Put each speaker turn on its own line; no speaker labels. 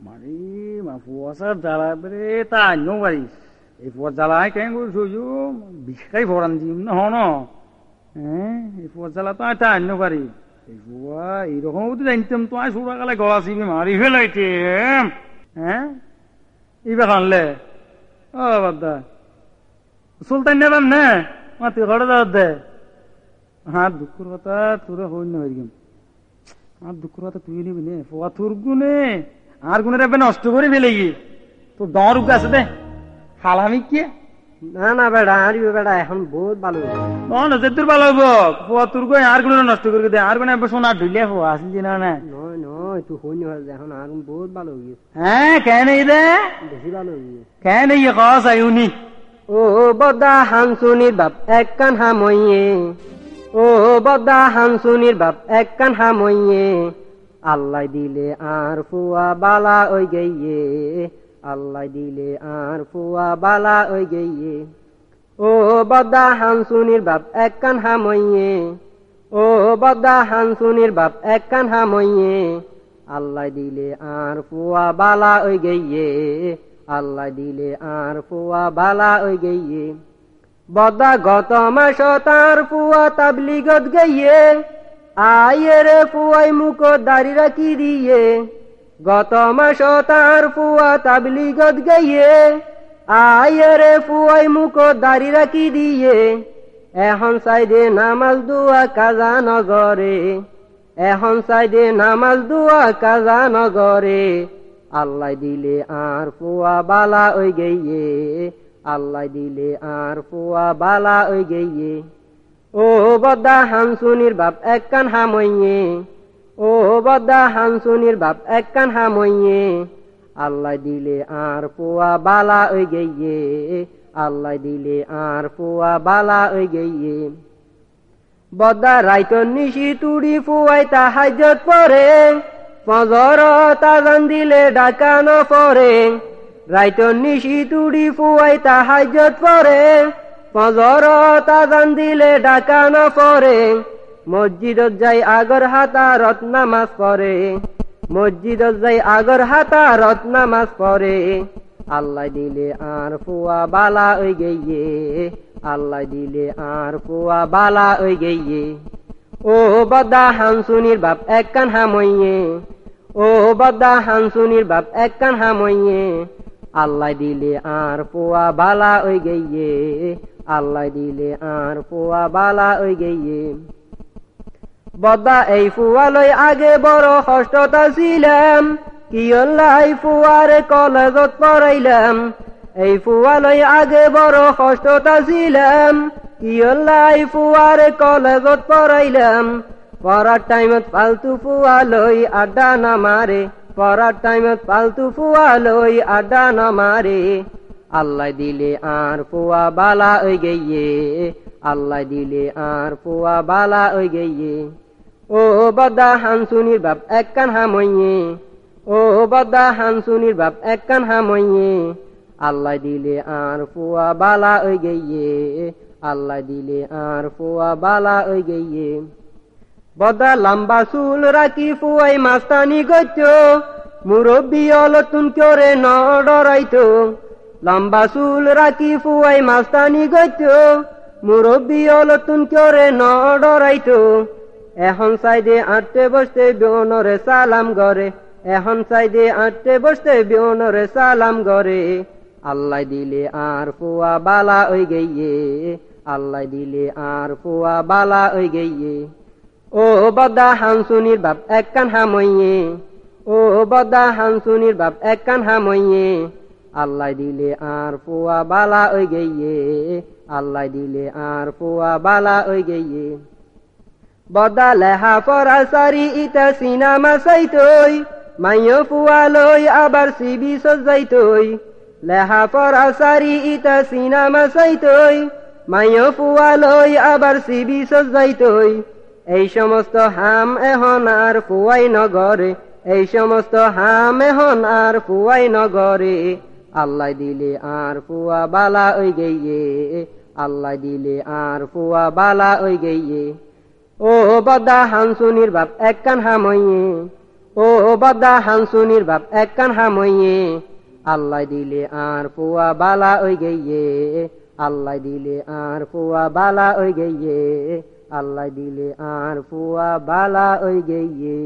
মারি মা ফুয়াশার জ্বালা বেরে তা আনিও পারিস এই ফুয়ার জ্বালায় কেন করে শুইছু বিষাই ভরান দিম না হন হ্যাঁ এই ফুয়ার জ্বালা তো তা আনিও পারি এই ফুয়া এইরকম যদি জানতাম তো আয় সুরা কালে গলা চিবি মারি ফেলাইতে হ্যাঁ এইবার আনলে ও বাদা সুলতান নেবাম না মা তুই ঘরে যাওয়ার দে হ্যাঁ দুঃখের কথা তোরা হই না হইম আর দুঃখের কথা তুই নিবি নে ফোয়া তোর গুনে আর গুণের এবার নষ্ট করে ফেলে গিয়ে। তোর দর আছে দে। হালামি কে?
না না বেড়া আর বেড়া এখন বহুত ভালো
না যে তোর ভালো হব ফোয়া তোর গো আর গুণের নষ্ট করে দে। আর গুণে এবার সোনা ঢুলিয়া ফোয়া আসলি না না।
নয় নয় তুই হয়ে এখন আগুন বহুত ভালো গেছে
হ্যাঁ কেন এই দে?
বেশি ভালো গেছে
কেন এই কস আইউনি
ও বদা হানসুনির বাপ এক কান হামইয়ে ও বদা হানসুনির বাপ এক কান হামইয়ে আল্লাহ দিলে আর ফুয়া বালা ওই গইয়ে। আল্লাহ দিলে আর ফুয়া বালা ওই গইয়ে। ও বদা হানসুনির বাপ এক কান হামইয়ে। ও বদা হানসুনির বাপ এক কান হামইয়ে। আল্লাহ দিলে আর ফুয়া বালা ওই গইয়ে। আল্লাহ দিলে আর ফুয়া বালা ওই গইয়ে। বদা গত মাস তার ফুয়া তাবলিগত গইয়ে। আয়ে রে ফুয়াই মুখ দাড়ি রাখি দিয়ে, গত মাস তার ফুয়া তাবলিগত গইয়ে আয়ে রে ফুয়াই মুখ দাড়ি রাখি দিয়ে, এখন সাইডে নামাজ দুয়া কাজা নগরে, এখন সাইডে নামাজ দুয়া কাজা নগরে, আল্লাহ দিলে আর ফুয়া বালা ওই গইয়ে, আল্লাহ দিলে আর ফুয়া বালা ওই গইয়ে। ও বদা হানসুনির বাপ এক কান হামইয়ে। ও বদা হানসুনির বাপ এক কান হামইয়ে। আল্লাহ দিলে আর ফুয়া বালা ওই গইয়ে। আল্লাহ দিলে আর ফুয়া বালা ওই গইয়ে। বদা রাইতন নিশি তুড়ি ফুয়াই তাহাজত পরে। ফজর তাজান দিলে ডাকানো পরে। রাইতন নিশি তুড়ি ফুয়াই তাহাজত পরে। ফজর তাজান দিলে ডাকানো পরে মসজিদত যাই আগর হাতা রত্নামাজ পরে মসজিদত যাই আগর হাতা রত্নামাজ পরে আল্লাহ দিলে আর ফুয়া বালা ওই গইয়ে আল্লাহ দিলে আর ফুয়া বালা ওই গইয়ে ও বদা হানসুনির বাপ এক কান হামইয়ে ও বদা হানসুনির বাপ এক কান হামইয়ে আল্লাহ দিলে আর ফুয়া বালা ওই গইয়ে আল্লাহ দিলে আর ফুয়া বালা ওই গইয়ে বদা এই ফুয়ালই আগে বড় কষ্টতা ছিলাম, কি লাই ফুয়ারে কলেজত পড়াইলাম। এই ফুয়ালই আগে বড় কষ্টতা ছিলাম, কি লাই ফুয়ারে কলেজত পড়াইলাম। পড়ার টাইমত ফালতু ফুয়ালই আড্ডা না মারে, পড়ার টাইমত ফালতু ফুয়ালই আড্ডা না মারে। আল্লাহ দিলে আর ফুয়া বালা ওই গইয়ে। আল্লাহ দিলে আর ফুয়া বালা ওই গইয়ে। ও বদা হানসুনির বাপ এক কান হামইয়ে। ও বদা হানসুনির বাপ এক কান হামইয়ে। আল্লাহ দিলে আর ফুয়া বালা ওই গইয়ে। আল্লাহ দিলে আর ফুয়া বালা ওই গইয়ে। বদা লম্বা চুল রাখি ফুয়াই মাস্তানি গইত। মুরব্বী অলতুন করে ন ডরাইতো লম্বা চুল রাখি ফুয়াই মাস্তানি গইত মুরব্বী অলতুন করে ন ডরাইতো এখন সাইডে আটতে বসতে বিয়নরে সালাম গরে এখন সাইডে আটতে বসতে বিয়নরে সালাম গরে আল্লাহ দিলে আর ফুয়া বালা ওই গইয়ে আল্লাহ দিলে আর ফুয়া বালা ওই গইয়ে ও বদা হানসুনির বাপ এক কান হামইয়ে ও বদা হানসুনির বাপ এক কান হামইয়ে। আল্লাহ দিলে আর ফুয়া বালা ওই গইয়ে। আল্লাহ দিলে আর ফুয়া বালা ওই লেহা পরা সারি ইটা সিনেমা চাইতই মাইয় ফুয়ালই আবার সিবি সজাইতই লেহা পরা সারি ইটা সিনেমা চাইতই মাইয় ফুয়ালই আবার সিবি সজাইতই এই সমস্ত হাম এখন আর ফুয়াই নগরে, এই সমস্ত হাম এখন আর ফুয়াই নগরে। আল্লাহ দিলে আর ফুয়া বালা ওই গইয়ে। আল্লাহ দিলে আর ফুয়া বালা ওই গইয়ে। ও বদা হানসুনির বাপ এক কান হামইয়ে। ও বদা হানসুনির বাপ এক কান হামইয়ে। আল্লাহ দিলে আর ফুয়া বালা ওই গেইয়ে। আল্লাহ দিলে আর ফুয়া বালা ওই গেইয়ে। আল্লাহ দিলে আর ফুয়া বালা ওই গেইয়ে।